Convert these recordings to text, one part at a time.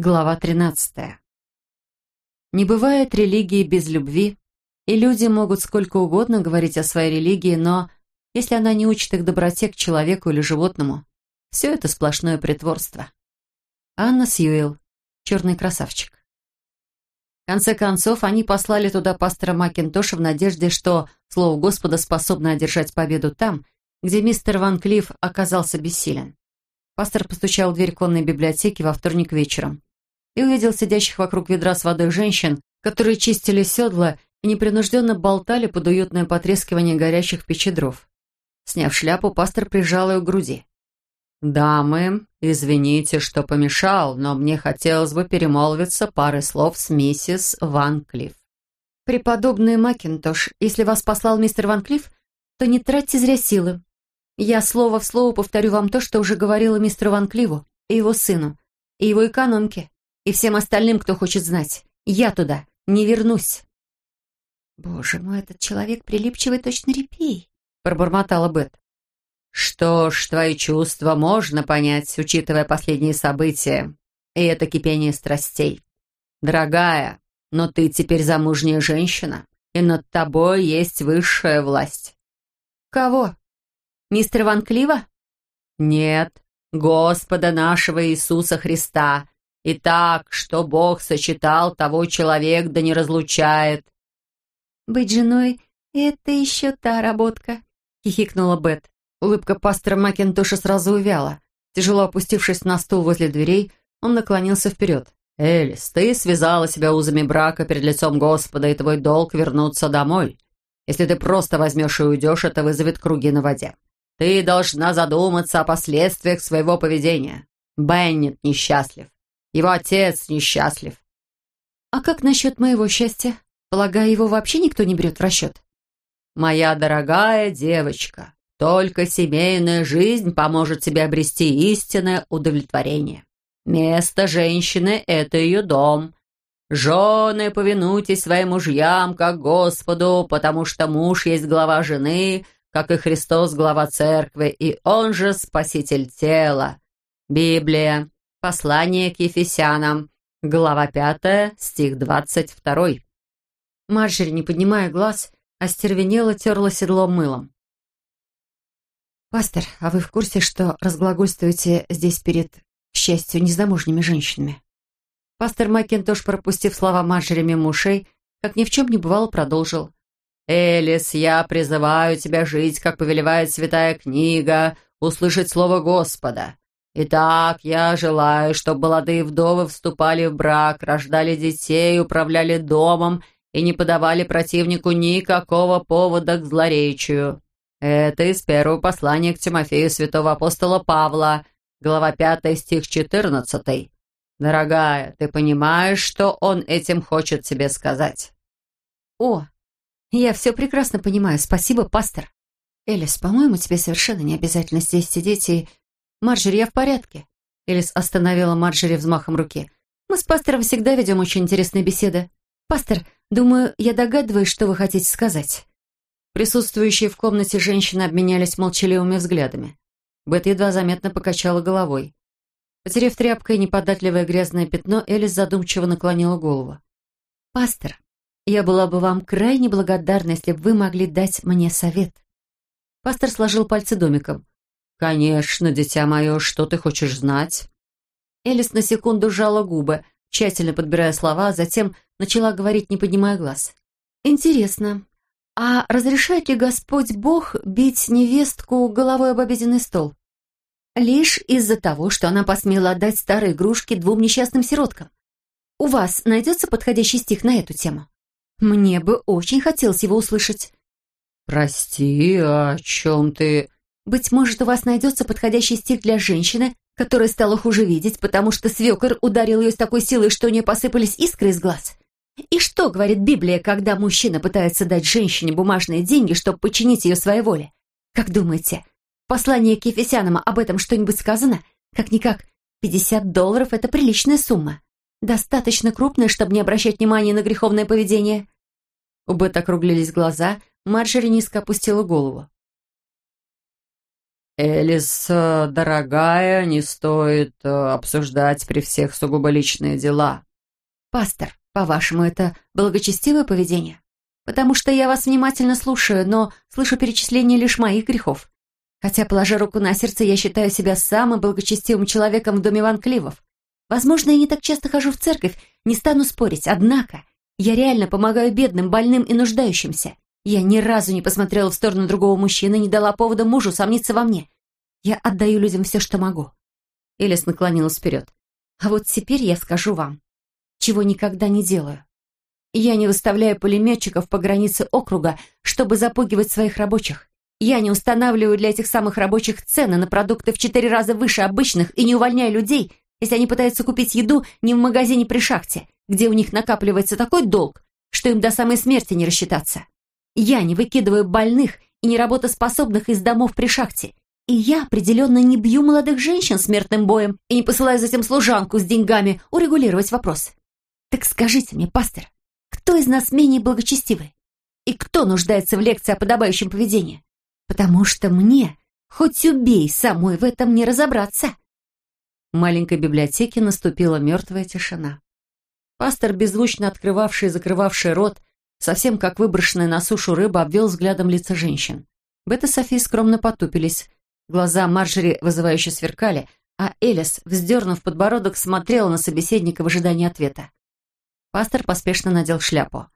Глава 13. Не бывает религии без любви, и люди могут сколько угодно говорить о своей религии, но если она не учит их доброте к человеку или животному, все это сплошное притворство. Анна Сьюэлл, черный красавчик. В конце концов, они послали туда пастора Макинтоша в надежде, что Слово Господа способно одержать победу там, где мистер Ван Клифф оказался бессилен. Пастор постучал в дверь конной библиотеки во вторник вечером и увидел сидящих вокруг ведра с водой женщин, которые чистили седла и непринужденно болтали под уютное потрескивание горящих в печи дров. Сняв шляпу, пастор прижал ее к груди. «Дамы, извините, что помешал, но мне хотелось бы перемолвиться парой слов с миссис Ван Клифф». «Преподобный Макинтош, если вас послал мистер Ван Клифф, то не тратьте зря силы. Я слово в слово повторю вам то, что уже говорила мистеру Ван Кливу и его сыну, и его экономке и всем остальным, кто хочет знать. Я туда не вернусь». «Боже мой, этот человек прилипчивый точно репей», — пробормотала Бет. «Что ж, твои чувства можно понять, учитывая последние события и это кипение страстей. Дорогая, но ты теперь замужняя женщина, и над тобой есть высшая власть». «Кого? Мистер Ван Клива?» «Нет, Господа нашего Иисуса Христа, и так, что Бог сочетал, того человек да не разлучает». «Быть женой — это еще та работка», — хихикнула Бет. Улыбка пастора Макинтоша сразу увяла. Тяжело опустившись на стул возле дверей, он наклонился вперед. «Элис, ты связала себя узами брака перед лицом Господа, и твой долг вернуться домой. Если ты просто возьмешь и уйдешь, это вызовет круги на воде. Ты должна задуматься о последствиях своего поведения. Беннет несчастлив. Его отец несчастлив. А как насчет моего счастья? Полагаю, его вообще никто не берет в расчет. Моя дорогая девочка, только семейная жизнь поможет тебе обрести истинное удовлетворение. Место женщины — это ее дом. Жены, повинуйтесь своим мужьям, как Господу, потому что муж есть глава жены, как и Христос глава церкви, и он же спаситель тела. Библия, Послание к Ефесянам, глава 5, стих 22. Марджери, не поднимая глаз, остервенела, терла седлом мылом. «Пастор, а вы в курсе, что разглагольствуете здесь перед, к счастью, незамужними женщинами?» Пастор Маккентош, пропустив слова Марджери мимо ушей, как ни в чем не бывало, продолжил. «Элис, я призываю тебя жить, как повелевает святая книга, услышать слово Господа. Итак, я желаю, чтобы молодые вдовы вступали в брак, рождали детей, управляли домом и не подавали противнику никакого повода к злоречию. Это из первого послания к Тимофею святого апостола Павла, глава 5, стих 14. Дорогая, ты понимаешь, что он этим хочет тебе сказать? О, я все прекрасно понимаю. Спасибо, пастор. Элис, по-моему, тебе совершенно не обязательно здесь сидеть и «Марджери, я в порядке». Элис остановила Марджери взмахом руки. «Мы с пастором всегда ведем очень интересные беседы. Пастор, думаю, я догадываюсь, что вы хотите сказать». Присутствующие в комнате женщины обменялись молчаливыми взглядами. Бет едва заметно покачала головой. Потерев тряпкой неподатливое грязное пятно, Элис задумчиво наклонила голову. «Пастор, я была бы вам крайне благодарна, если бы вы могли дать мне совет». Пастор сложил пальцы домиком. «Конечно, дитя мое, что ты хочешь знать?» Элис на секунду сжала губы, тщательно подбирая слова, а затем начала говорить, не поднимая глаз. «Интересно, а разрешает ли Господь Бог бить невестку головой об обеденный стол? Лишь из-за того, что она посмела отдать старые игрушки двум несчастным сироткам. У вас найдется подходящий стих на эту тему? Мне бы очень хотелось его услышать». «Прости, о чем ты?» Быть может, у вас найдется подходящий стиль для женщины, которая стала хуже видеть, потому что свекор ударил ее с такой силой, что у нее посыпались искры из глаз. И что говорит Библия, когда мужчина пытается дать женщине бумажные деньги, чтобы подчинить ее своей воле? Как думаете, в послании к Ефесянам об этом что-нибудь сказано? Как-никак, 50 долларов – это приличная сумма. Достаточно крупная, чтобы не обращать внимания на греховное поведение. У Бет округлились глаза, Марджери низко опустила голову. «Элис, дорогая, не стоит э, обсуждать при всех сугубо личные дела». «Пастор, по-вашему, это благочестивое поведение? Потому что я вас внимательно слушаю, но слышу перечисление лишь моих грехов. Хотя, положа руку на сердце, я считаю себя самым благочестивым человеком в доме Ван Кливов. Возможно, я не так часто хожу в церковь, не стану спорить, однако я реально помогаю бедным, больным и нуждающимся. Я ни разу не посмотрела в сторону другого мужчины, не дала повода мужу сомниться во мне. Я отдаю людям все, что могу. Элис наклонилась вперед. А вот теперь я скажу вам, чего никогда не делаю. Я не выставляю пулеметчиков по границе округа, чтобы запугивать своих рабочих. Я не устанавливаю для этих самых рабочих цены на продукты в четыре раза выше обычных и не увольняю людей, если они пытаются купить еду не в магазине при шахте, где у них накапливается такой долг, что им до самой смерти не рассчитаться. Я не выкидываю больных и неработоспособных из домов при шахте. И я определенно не бью молодых женщин смертным боем и не посылаю затем служанку с деньгами урегулировать вопрос. Так скажите мне, пастор, кто из нас менее благочестивый? И кто нуждается в лекции о подобающем поведении? Потому что мне, хоть убей, самой в этом не разобраться. В маленькой библиотеке наступила мертвая тишина. Пастор, беззвучно открывавший и закрывавший рот, совсем как выброшенная на сушу рыба, обвел взглядом лица женщин. Бета и София скромно потупились. Глаза Марджери вызывающе сверкали, а Элис, вздернув подбородок, смотрела на собеседника в ожидании ответа. Пастор поспешно надел шляпу.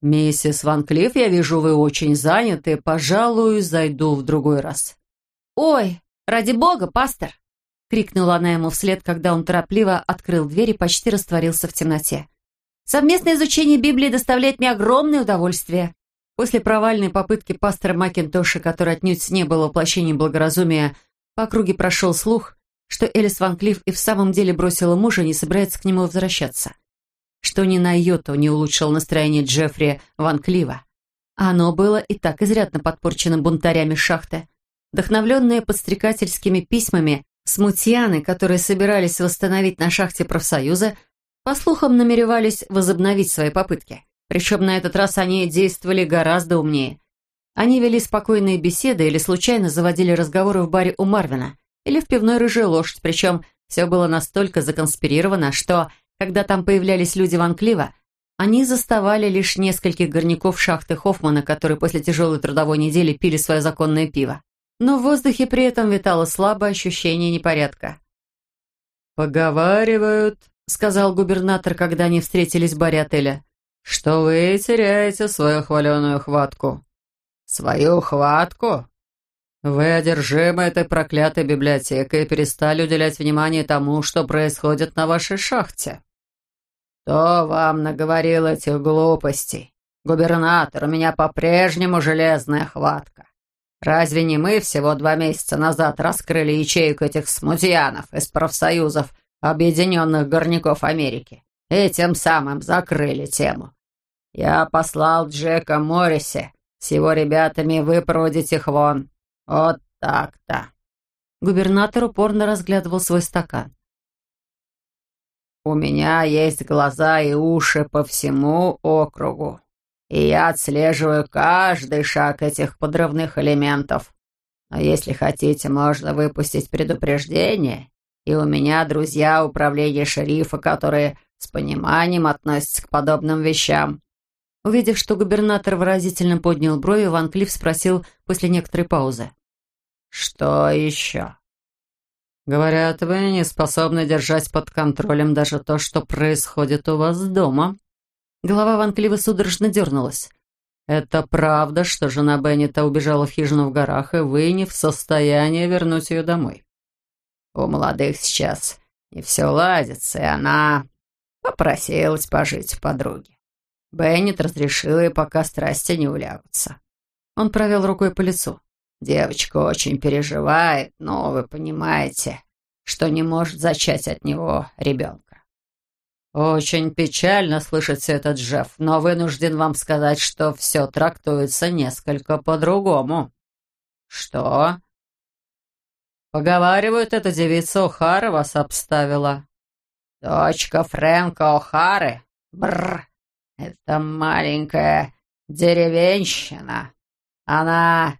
«Миссис Ван Клифф, я вижу, вы очень заняты. Пожалуй, зайду в другой раз». «Ой, ради бога, пастор!» — крикнула она ему вслед, когда он торопливо открыл дверь и почти растворился в темноте. Совместное изучение Библии доставляет мне огромное удовольствие. После провальной попытки пастора Макинтоша, который отнюдь не был воплощением благоразумия, по округе прошел слух, что Элис Ван Клифф и в самом деле бросила мужа и не собирается к нему возвращаться. Что ни на йоту не улучшил настроение Джеффри Ван Клива. Оно было и так изрядно подпорчено бунтарями шахты. Вдохновленные подстрекательскими письмами, смутьяны, которые собирались восстановить на шахте профсоюза, по слухам, намеревались возобновить свои попытки. Причем на этот раз они действовали гораздо умнее. Они вели спокойные беседы или случайно заводили разговоры в баре у Марвина или в пивной «Рыжая лошадь», причем все было настолько законспирировано, что, когда там появлялись люди Ван Клива, они заставали лишь нескольких горняков шахты Хоффмана, которые после тяжелой трудовой недели пили свое законное пиво. Но в воздухе при этом витало слабое ощущение непорядка. «Поговаривают», — сказал губернатор, когда они встретились в баре отеля, «что вы теряете свою хваленую хватку». «Свою хватку?» «Вы одержимы этой проклятой библиотекой и перестали уделять внимание тому, что происходит на вашей шахте». «Кто вам наговорил этих глупостей? Губернатор, у меня по-прежнему железная хватка. Разве не мы всего два месяца назад раскрыли ячейку этих смутьянов из профсоюзов Объединенных Горняков Америки, и тем самым закрыли тему. Я послал Джека Морриси с его ребятами выпроводить их вон. Вот так-то». Губернатор упорно разглядывал свой стакан. «У меня есть глаза и уши по всему округу, и я отслеживаю каждый шаг этих подрывных элементов. Но если хотите, можно выпустить предупреждение и у меня друзья управления шерифа, которые с пониманием относятся к подобным вещам». Увидев, что губернатор выразительно поднял брови, Ван Клифф спросил после некоторой паузы. «Что еще?» «Говорят, вы не способны держать под контролем даже то, что происходит у вас дома». Голова Ван Клиффа судорожно дернулась. «Это правда, что жена Беннета убежала в хижину в горах, и вы не в состоянии вернуть ее домой?» У молодых сейчас не все ладится, и она попросилась пожить у подруги. Беннет разрешил ей, пока страсти не улягутся. Он провел рукой по лицу. Девочка очень переживает, но вы понимаете, что не может зачать от него ребенка. Очень печально слышать все это, Джефф, но вынужден вам сказать, что все трактуется несколько по-другому. Что? Поговаривают, эта девица О'Хара вас обставила. Дочка Фрэнка О'Хары? Бррр. Это маленькая деревенщина. Она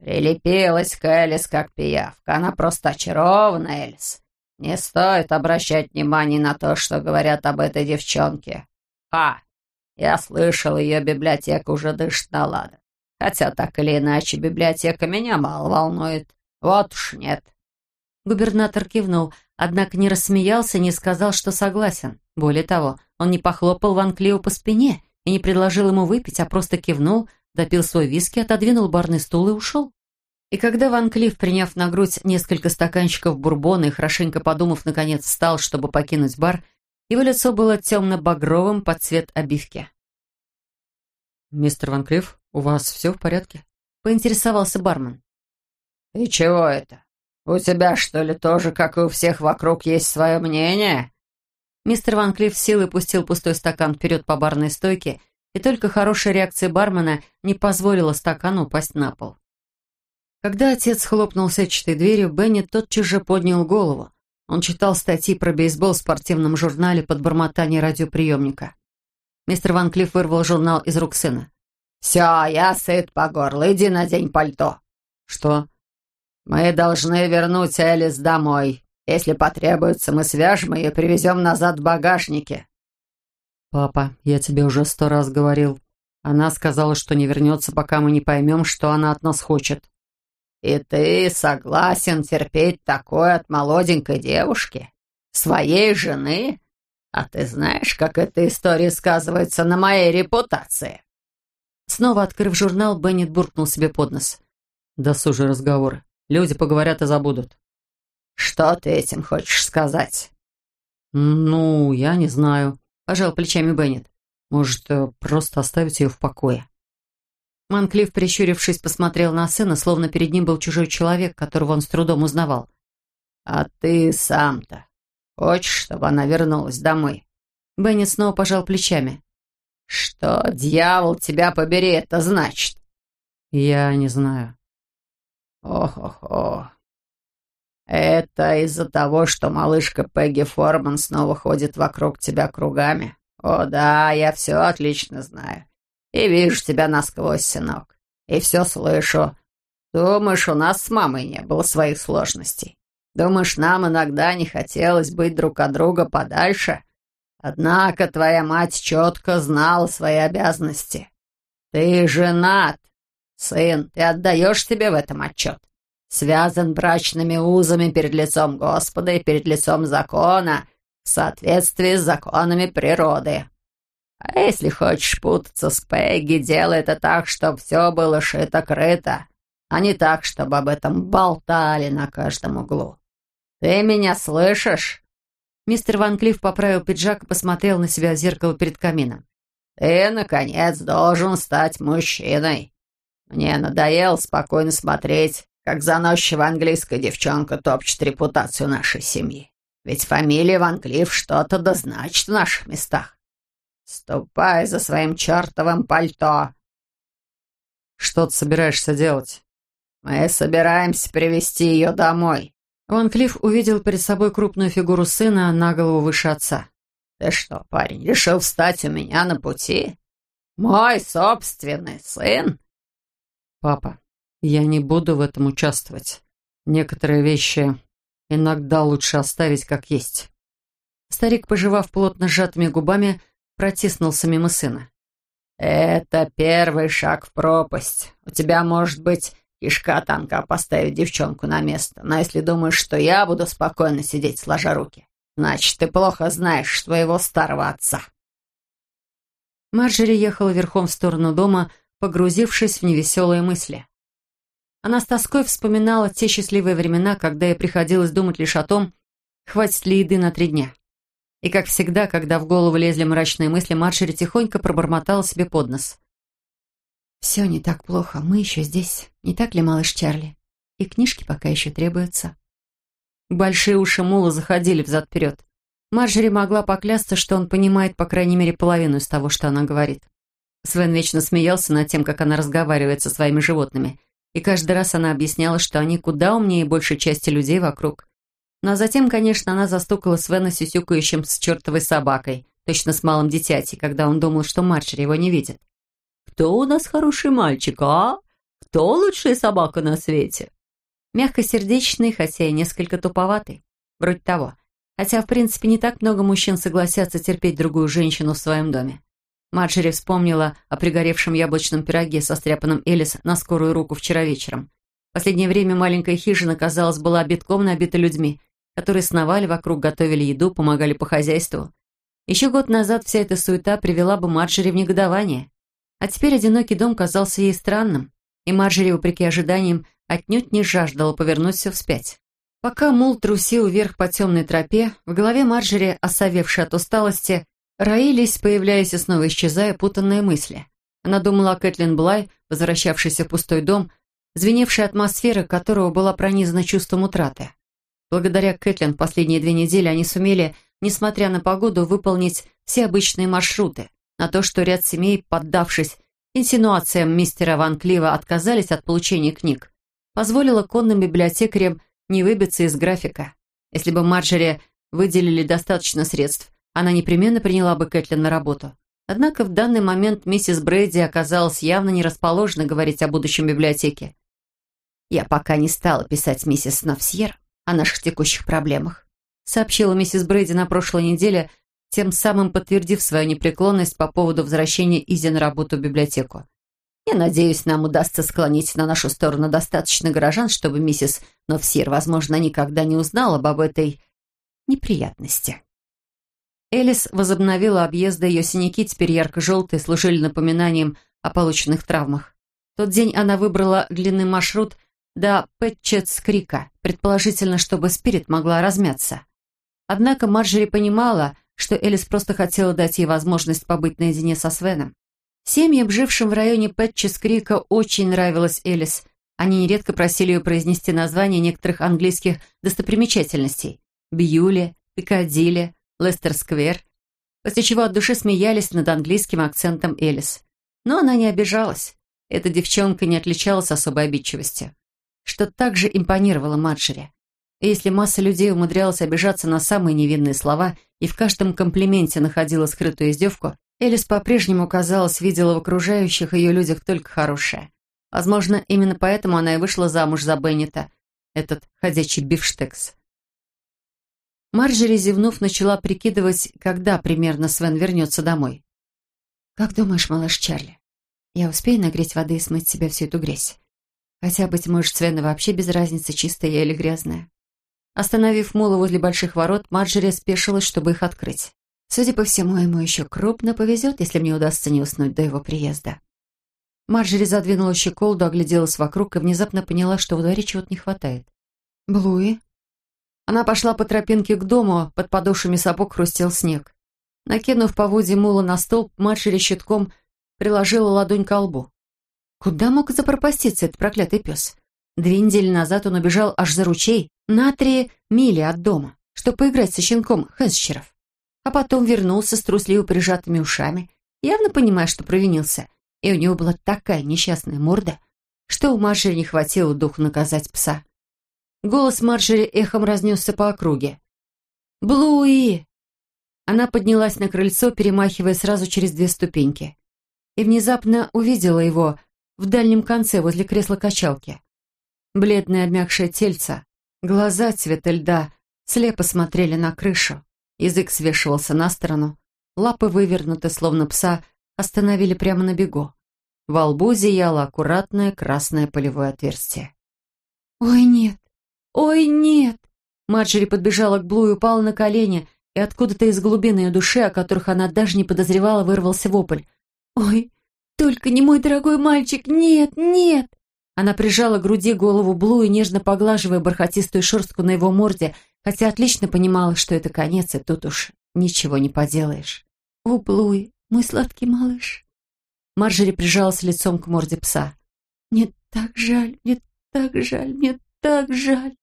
Прилепилась к Элис, как пиявка. Она просто очарована, Элис. Не стоит обращать внимание на то, что говорят об этой девчонке. А, я слышал, ее библиотека уже дышит на ладан. Хотя так или иначе библиотека меня мало волнует. Вот уж нет. Губернатор кивнул, однако не рассмеялся, не сказал, что согласен. Более того, он не похлопал Ван Клио по спине и не предложил ему выпить, а просто кивнул, допил свой виски, отодвинул барный стул и ушел. И когда Ван Клифф, приняв на грудь несколько стаканчиков бурбона и хорошенько подумав, наконец встал, чтобы покинуть бар, его лицо было темно-багровым под цвет обивки. «Мистер Ван Клифф, у вас все в порядке?» — поинтересовался бармен. «И чего это? У тебя, что ли, тоже, как и у всех вокруг, есть свое мнение?» Мистер Ван Клифф силой пустил пустой стакан вперед по барной стойке, и только хорошая реакция бармена не позволила стакану упасть на пол. Когда отец хлопнул сетчатой дверью, Бенни тотчас же поднял голову. Он читал статьи про бейсбол в спортивном журнале под бормотание радиоприемника. Мистер Ван Клифф вырвал журнал из рук сына. «Все, я сыт по горло. Иди надень пальто». «Что?» «Мы должны вернуть Элис домой. Если потребуется, мы свяжем ее и привезем назад в багажнике». «Папа, я тебе уже сто раз говорил. Она сказала, что не вернется, пока мы не поймем, что она от нас хочет». «И ты согласен терпеть такое от молоденькой девушки? Своей жены? А ты знаешь, как эта история сказывается на моей репутации?» Снова открыв журнал, Беннет буркнул себе под нос. «Досужие разговоры. Люди поговорят и забудут». «Что ты этим хочешь сказать?» «Ну, я не знаю», — пожал плечами Беннет. «Может, э, просто оставить ее в покое?» Манклифф, прищурившись, посмотрел на сына, словно перед ним был чужой человек, которого он с трудом узнавал. «А ты сам-то хочешь, чтобы она вернулась домой?» Беннет снова пожал плечами. «Что, дьявол, тебя побери, это значит?» «Я не знаю». «Ох-ох-ох. Это из-за того, что малышка Пегги Форман снова ходит вокруг тебя кругами? О да, я все отлично знаю. И вижу тебя насквозь, сынок. И все слышу. Думаешь, у нас с мамой не было своих сложностей? Думаешь, нам иногда не хотелось быть друг от друга подальше? Однако твоя мать четко знала свои обязанности. Ты женат. Сын, ты отдаешь себе в этом отчет? Связан брачными узами перед лицом Господа и перед лицом закона в соответствии с законами природы. А если хочешь путаться с Пегги, делай это так, чтобы все было шито-крыто, а не так, чтобы об этом болтали на каждом углу. Ты меня слышишь?» Мистер Ван Клифф поправил пиджак и посмотрел на себя в зеркало перед камином. «Ты, наконец, должен стать мужчиной. Мне надоело спокойно смотреть, как заносчивая английская девчонка топчет репутацию нашей семьи. Ведь фамилия Ван Клифф что-то да значит в наших местах. «Ступай за своим чертовым пальто!» «Что ты собираешься делать?» «Мы собираемся привести ее домой». Ван Клифф увидел перед собой крупную фигуру сына на голову выше отца. «Ты что, парень, решил встать у меня на пути? Мой собственный сын?» «Папа, я не буду в этом участвовать. Некоторые вещи иногда лучше оставить как есть». Старик, пожевав плотно сжатыми губами, протиснулся мимо сына. «Это первый шаг в пропасть. У тебя, может быть, кишка танка поставить девчонку на место, но если думаешь, что я буду спокойно сидеть, сложа руки, значит, ты плохо знаешь своего старого отца». Марджери ехала верхом в сторону дома, погрузившись в невеселые мысли. Она с тоской вспоминала те счастливые времена, когда ей приходилось думать лишь о том, хватит ли еды на три дня. И, как всегда, когда в голову лезли мрачные мысли, Маршери тихонько пробормотала себе под нос. «Все не так плохо, мы еще здесь. Не так ли, малыш Чарли? И книжки пока еще требуются». Большие уши Мула заходили взад-вперед. Марджери могла поклясться, что он понимает по крайней мере половину из того, что она говорит. Свен вечно смеялся над тем, как она разговаривает со своими животными, и каждый раз она объясняла, что они куда умнее большей части людей вокруг. Но затем, конечно, она застукала Свена сюсюкающим с чертовой собакой, точно с малым дитятей, когда он думал, что Марджери его не видит. «Кто у нас хороший мальчик, а? Кто лучшая собака на свете?» Мягкосердечный, хотя и несколько туповатый. Вроде того. Хотя, в принципе, не так много мужчин согласятся терпеть другую женщину в своем доме. Марджери вспомнила о пригоревшем яблочном пироге со стряпанным Элис на скорую руку вчера вечером. В последнее время маленькая хижина, казалось, была битком набита людьми, которые сновали вокруг, готовили еду, помогали по хозяйству. Еще год назад вся эта суета привела бы Марджери в негодование. А теперь одинокий дом казался ей странным, и Марджери, вопреки ожиданиям, отнюдь не жаждала повернуть все вспять. Пока мул трусил вверх по темной тропе, в голове Марджери, осовевшей от усталости, роились, появляясь и снова исчезая, путанные мысли. Она думала о Кэтлин Блай, возвращавшейся в пустой дом, звеневшая атмосфера которого была пронизана чувством утраты. Благодаря Кэтлин последние две недели они сумели, несмотря на погоду, выполнить все обычные маршруты, на то, что ряд семей, поддавшись инсинуациям мистера Ван Клива, отказались от получения книг, позволило конным библиотекарям не выбиться из графика. Если бы Марджери выделили достаточно средств, она непременно приняла бы Кэтлин на работу. Однако в данный момент миссис Брейди оказалась явно не расположена говорить о будущем библиотеке. «Я пока не стала писать миссис Навсьер о наших текущих проблемах», сообщила миссис Брейди на прошлой неделе, тем самым подтвердив свою непреклонность по поводу возвращения Изи на работу в библиотеку. «Я надеюсь, нам удастся склонить на нашу сторону достаточно горожан, чтобы миссис Новсир, возможно, никогда не узнала об этой неприятности». Элис возобновила объезды, ее синяки, теперь ярко-желтые, служили напоминанием о полученных травмах. В тот день она выбрала длинный маршрут до Пэтчетс-Крика, предположительно, чтобы Спирит могла размяться. Однако Марджери понимала, что Элис просто хотела дать ей возможность побыть наедине со Свеном. Семьям, жившим в районе Пэтчес-Крика, очень нравилась Элис. Они нередко просили ее произнести названия некоторых английских достопримечательностей – Бьюли, Пикадилли, Лестер-сквер, после чего от души смеялись над английским акцентом Элис. Но она не обижалась. Эта девчонка не отличалась особой обидчивостью, что также импонировало Марджери. И если масса людей умудрялась обижаться на самые невинные слова и в каждом комплименте находила скрытую издевку, Элис по-прежнему, казалось, видела в окружающих ее людях только хорошее. Возможно, именно поэтому она и вышла замуж за Беннета, этот ходячий бифштекс. Марджери, зевнув, начала прикидывать, когда примерно Свен вернется домой. «Как думаешь, малыш Чарли, я успею нагреть воды и смыть себе всю эту грязь? Хотя, быть может, Свена вообще без разницы, чистая или грязная?» Остановив Мула возле больших ворот, Марджери спешилась, чтобы их открыть. Судя по всему, ему еще крупно повезет, если мне удастся не уснуть до его приезда. Марджери задвинула щеколду, огляделась вокруг и внезапно поняла, что в дворе чего-то не хватает. «Блуи?» Она пошла по тропинке к дому, под подошвами сапог хрустел снег. Накинув поводья мула на столб, матери щитком приложила ладонь к лбу. Куда мог запропаститься этот проклятый пес? Две недели назад он убежал аж за ручей, на три мили от дома, чтобы поиграть со щенком Хэнсчеров. А потом вернулся с трусливо прижатыми ушами, явно понимая, что провинился. И у него была такая несчастная морда, что у Марши не хватило духу наказать пса. Голос Марджери эхом разнесся по округе. «Блуи!» Она поднялась на крыльцо, перемахивая сразу через две ступеньки. И внезапно увидела его в дальнем конце, возле кресла-качалки. Бледное обмякшее тельце, глаза цвета льда слепо смотрели на крышу. Язык свешивался на сторону, лапы вывернуты, словно пса, остановили прямо на бегу. Во лбу зияло аккуратное красное полевое отверстие. «Ой, нет! «Ой, нет!» Марджери подбежала к Блу и упала на колени, и откуда-то из глубины ее души, о которых она даже не подозревала, вырвался вопль. «Ой, только не мой дорогой мальчик! Нет, нет!» Она прижала к груди голову Блу и нежно поглаживая бархатистую шерстку на его морде, хотя отлично понимала, что это конец, и тут уж ничего не поделаешь. «О, Блуи, мой сладкий малыш!» Марджери прижалась лицом к морде пса. «Мне так жаль, мне так жаль, мне так жаль!»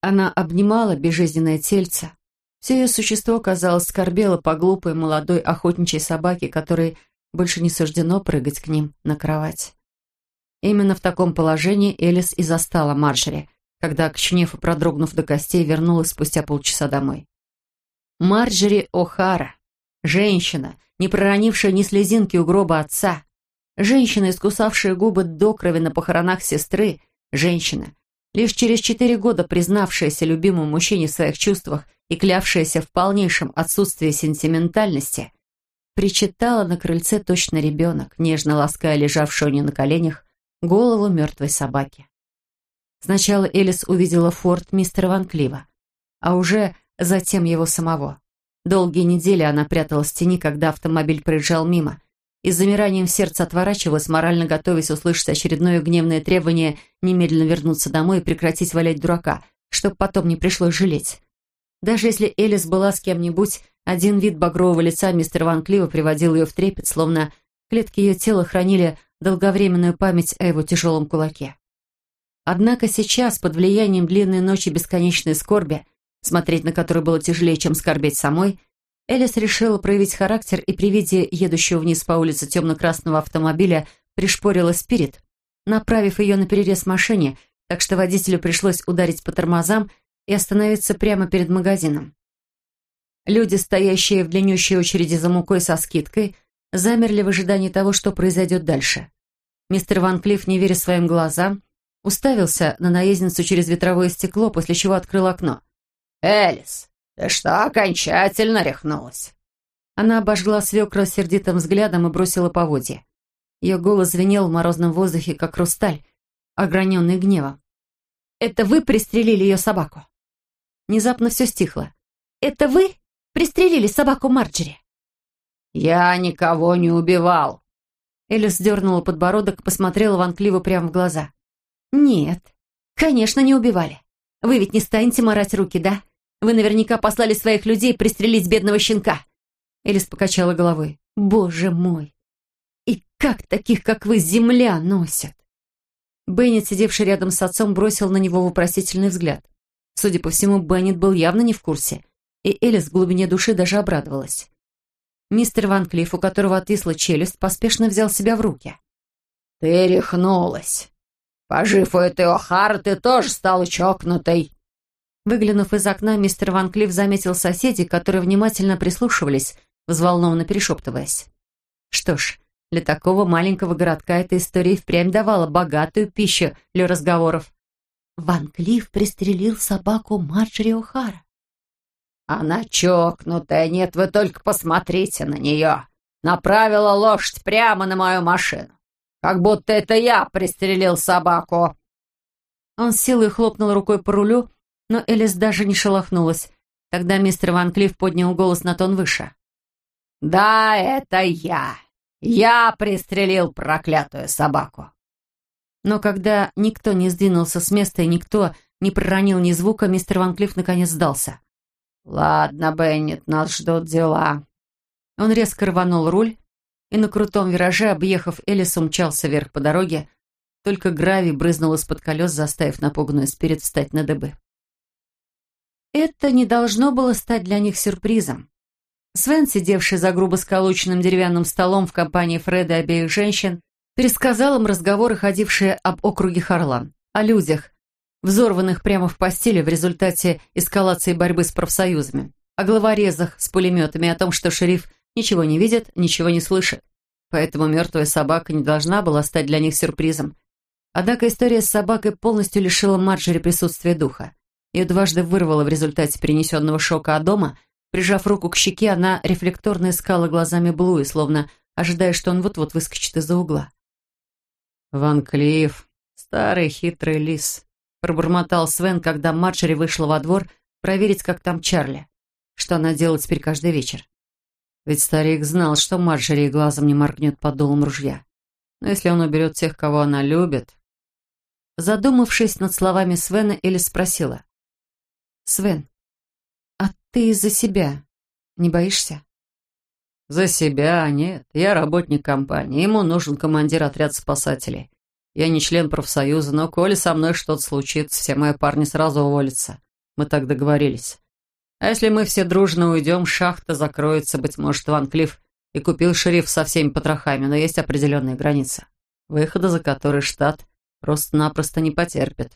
Она обнимала безжизненное тельце. Все ее существо, казалось, скорбело по глупой молодой охотничьей собаке, которой больше не суждено прыгать к ним на кровать. Именно в таком положении Элис и застала Марджери, когда, кчнев и продрогнув до костей, вернулась спустя полчаса домой. Марджери О'Хара, женщина, не проронившая ни слезинки у гроба отца, Женщина, искусавшая губы до крови на похоронах сестры, женщина, лишь через четыре года признавшаяся любимому мужчине в своих чувствах и клявшаяся в полнейшем отсутствии сентиментальности, причитала на крыльце точно ребенок, нежно лаская лежавшую у на коленях голову мертвой собаки. Сначала Элис увидела форт мистера Ван Клива, а уже затем его самого. Долгие недели она пряталась в тени, когда автомобиль проезжал мимо, и с замиранием сердца отворачивалась, морально готовясь услышать очередное гневное требование немедленно вернуться домой и прекратить валять дурака, чтобы потом не пришлось жалеть. Даже если Элис была с кем-нибудь, один вид багрового лица мистера Ван Клива приводил ее в трепет, словно клетки ее тела хранили долговременную память о его тяжелом кулаке. Однако сейчас, под влиянием длинной ночи бесконечной скорби, смотреть на которую было тяжелее, чем скорбеть самой, Элис решила проявить характер и при виде едущего вниз по улице темно-красного автомобиля пришпорила спирит, направив ее на перерез машине, так что водителю пришлось ударить по тормозам и остановиться прямо перед магазином. Люди, стоящие в длиннющей очереди за мукой со скидкой, замерли в ожидании того, что произойдет дальше. Мистер Ван Клифф, не веря своим глазам, уставился на наездницу через ветровое стекло, после чего открыл окно. «Элис, ты что, окончательно рехнулась?» Она обожгла свекра сердитым взглядом и бросила поводья. Ее голос звенел в морозном воздухе, как хрусталь, ограненный гневом. «Это вы пристрелили ее собаку?» Внезапно все стихло. «Это вы пристрелили собаку Марджери?» «Я никого не убивал». Элис дернула подбородок и посмотрела Ван Кливу прямо в глаза. «Нет, конечно, не убивали. Вы ведь не станете морать руки, да? Вы наверняка послали своих людей пристрелить бедного щенка». Элис покачала головой. «Боже мой! И как таких, как вы, земля носят?» Беннет, сидевший рядом с отцом, бросил на него вопросительный взгляд. Судя по всему, Беннет был явно не в курсе, и Элис в глубине души даже обрадовалась. Мистер Ван Клифф, у которого отвисла челюсть, поспешно взял себя в руки. «Ты рехнулась. Пожив у этой Охары, ты тоже стала чокнутой». Выглянув из окна, мистер Ван Клифф заметил соседей, которые внимательно прислушивались, взволнованно перешептываясь. Что ж, для такого маленького городка эта история впрямь давала богатую пищу для разговоров. Ван Клифф пристрелил собаку Марджери О'Хара. «Она чокнутая, нет, вы только посмотрите на нее. Направила лошадь прямо на мою машину. Как будто это я пристрелил собаку». Он с силой хлопнул рукой по рулю, но Элис даже не шелохнулась. Тогда мистер Ван Клифф поднял голос на тон выше. «Да, это я. Я пристрелил проклятую собаку». Но когда никто не сдвинулся с места и никто не проронил ни звука, мистер Ван Клифф наконец сдался. «Ладно, Беннет, нас ждут дела». Он резко рванул руль и на крутом вираже, объехав Элис, умчался вверх по дороге, только гравий брызнул из-под колес, заставив напуганную спирит встать на дыбы. Это не должно было стать для них сюрпризом. Свен, сидевший за грубо сколоченным деревянным столом в компании Фреда и обеих женщин, пересказал им разговоры, ходившие об округе Харлан, о людях, взорванных прямо в постели в результате эскалации борьбы с профсоюзами, о главорезах с пулеметами, о том, что шериф ничего не видит, ничего не слышит. Поэтому мертвая собака не должна была стать для них сюрпризом. Однако история с собакой полностью лишила Марджери присутствия духа. Ее дважды вырвало в результате перенесенного шока, а дома, прижав руку к щеке, она рефлекторно искала глазами Блуи, словно ожидая, что он вот-вот выскочит из-за угла. «Ван Клифф, старый хитрый лис», — пробормотал Свен, когда Марджери вышла во двор проверить, как там Чарли, что она делает теперь каждый вечер. Ведь старик знал, что Марджери глазом не моргнет под дулом ружья. Но если он уберет тех, кого она любит... Задумавшись над словами Свена, Элис спросила. «Свен, а ты из-за себя не боишься?» «За себя нет. Я работник компании. Ему нужен командир отряда спасателей. Я не член профсоюза, но коли со мной что-то случится, все мои парни сразу уволятся. Мы так договорились. А если мы все дружно уйдем, шахта закроется, быть может, Ван Клифф и купил шериф со всеми потрохами, но есть определенные границы, выхода за которые штат просто-напросто не потерпит.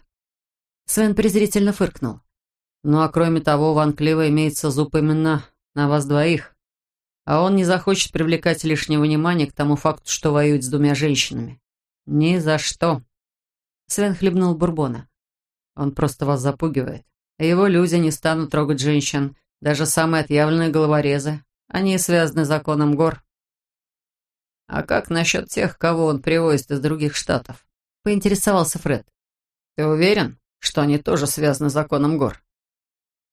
Свен презрительно фыркнул. Ну а кроме того, у Ван Клива имеется зуб именно на вас двоих. А он не захочет привлекать лишнего внимания к тому факту, что воюет с двумя женщинами. Ни за что. Свен хлебнул бурбона. Он просто вас запугивает. Его люди не станут трогать женщин, даже самые отъявленные головорезы. Они связаны законом гор. А как насчет тех, кого он привозит из других штатов? Поинтересовался Фред. Ты уверен, что они тоже связаны законом гор?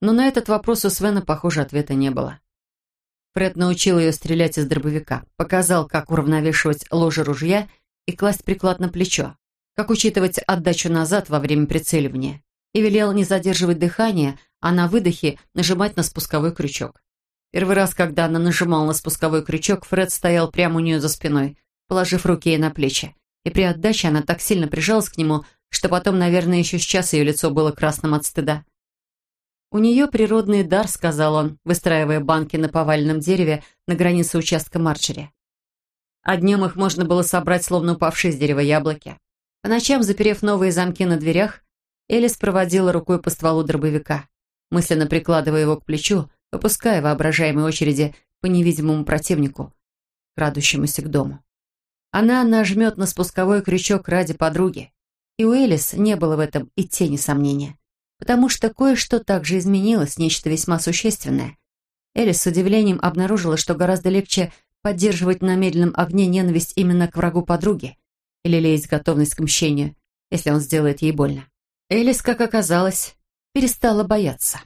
Но на этот вопрос у Свена, похоже, ответа не было. Фред научил ее стрелять из дробовика, показал, как уравновешивать ложе ружья и класть приклад на плечо, как учитывать отдачу назад во время прицеливания, и велел не задерживать дыхание, а на выдохе нажимать на спусковой крючок. Первый раз, когда она нажимала на спусковой крючок, Фред стоял прямо у нее за спиной, положив руки ей на плечи, и при отдаче она так сильно прижалась к нему, что потом, наверное, еще сейчас ее лицо было красным от стыда. «У нее природный дар», — сказал он, выстраивая банки на поваленном дереве на границе участка Марчери. А днем их можно было собрать, словно упавшие с дерева яблоки. По ночам, заперев новые замки на дверях, Элис проводила рукой по стволу дробовика, мысленно прикладывая его к плечу, выпуская воображаемые очереди по невидимому противнику, крадущемуся к дому. Она нажмет на спусковой крючок ради подруги, и у Элис не было в этом и тени сомнения потому что кое-что также изменилось, нечто весьма существенное. Элис с удивлением обнаружила, что гораздо легче поддерживать на медленном огне ненависть именно к врагу подруги или леять готовность к мщению, если он сделает ей больно. Элис, как оказалось, перестала бояться.